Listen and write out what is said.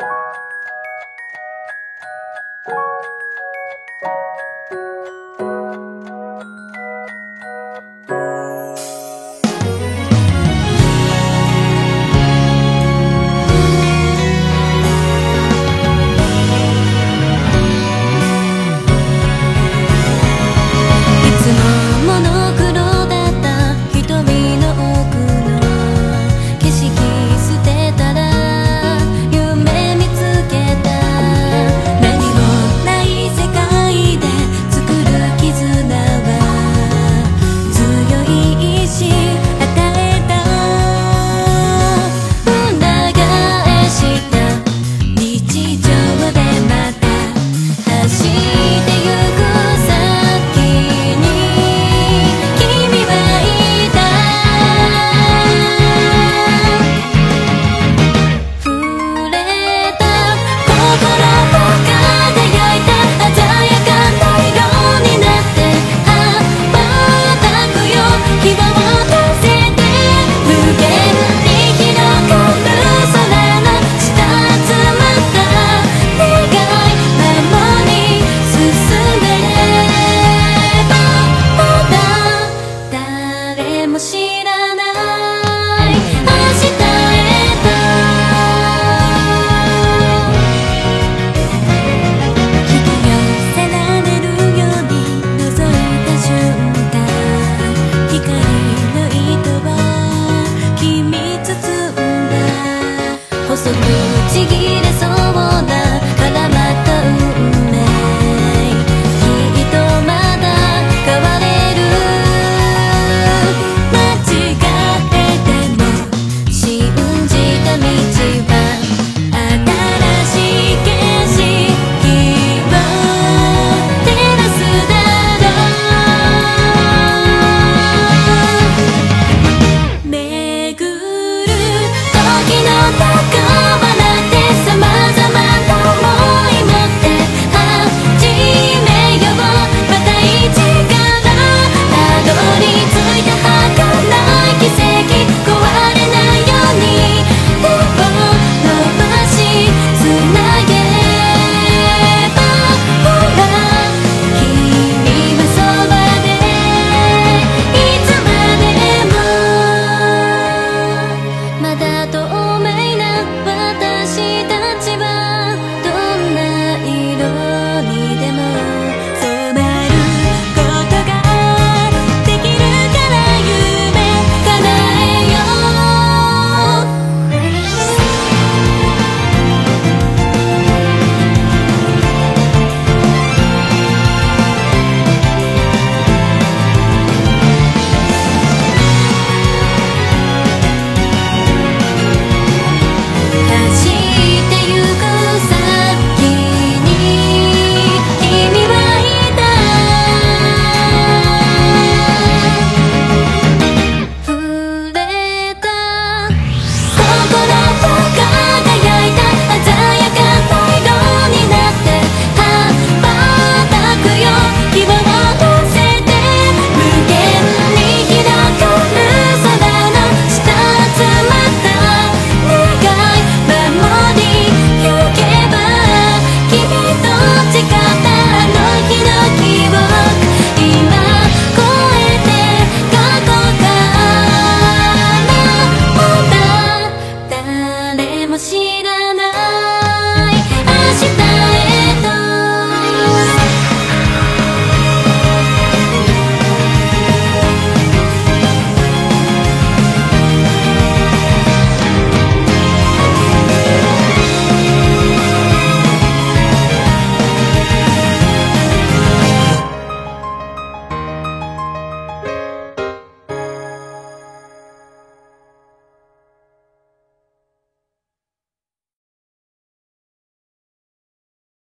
you も知らない。明日へと。人せられるように覗いた瞬間。光の糸は君包んだ。細くちぎれそう白